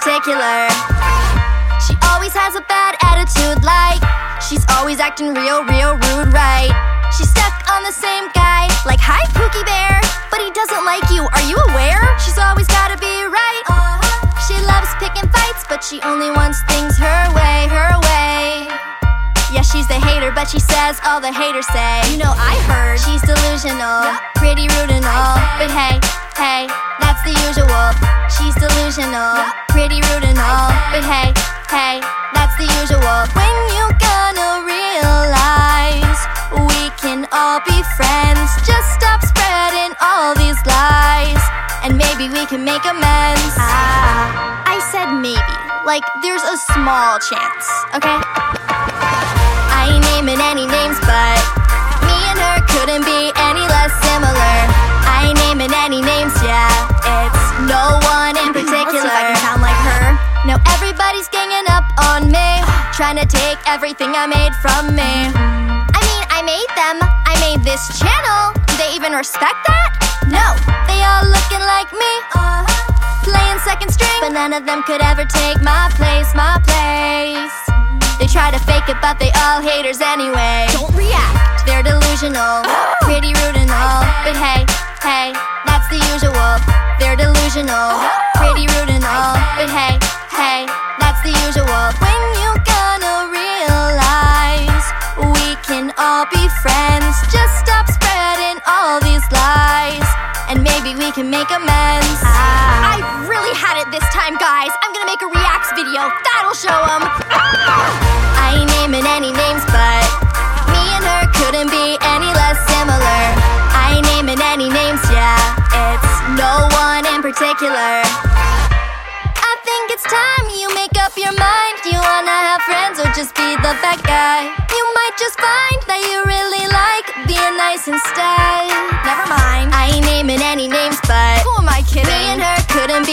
particular. She always has a bad attitude, like she's always acting real, real rude, right? She's stuck on the same guy, like hi Pookie Bear, but he doesn't like you. Are you aware? She's always gotta be right. Uh-huh. She loves picking fights, but she only wants things her way, her way. Yeah, she's the hater, but she says all the haters say. You know, I heard she's delusional, pretty rude and all. But hey, hey, that's the usual. She's delusional, pretty rude and all. But hey, hey, that's the usual. When you gonna realize we can all be friends? Just stop spreading all these lies, and maybe we can make amends. Ah, I said maybe, like there's a small chance, okay? I ain't naming any names, but trying to take everything I made from me. I mean, I made them. I made this channel. Do they even respect that? No, they all looking like me. Uh-huh. Playing second string, but none of them could ever take my place, my place. They try to fake it, but they all haters anyway. Don't react. They're delusional, pretty rude and all. But hey, hey, that's the usual. They're delusional, oh. pretty rude and all. But hey, hey, that's the usual. We can make amends. I really had it this time, guys. I'm gonna make a reacts video. That'll show them. Ah! I ain't naming any names, but me and her couldn't be any less similar. I ain't naming any names, yeah. It's no one in particular. I think it's time you make up your mind. You wanna have friends or just be the bad guy? You might just find that you really like being nice instead. Never mind.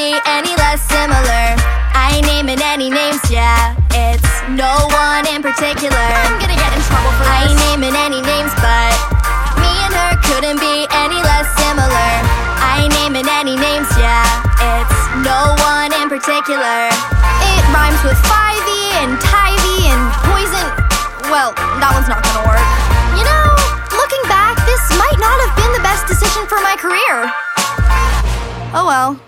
Be any less similar. I ain't naming any names, yeah. It's no one in particular. I'm gonna get in trouble for this. I ain't naming any names, but me and her couldn't be any less similar. I ain't naming any names, yeah. It's no one in particular. It rhymes with 5e and Tivy and poison. Well, that one's not gonna work. You know, looking back, this might not have been the best decision for my career. Oh well.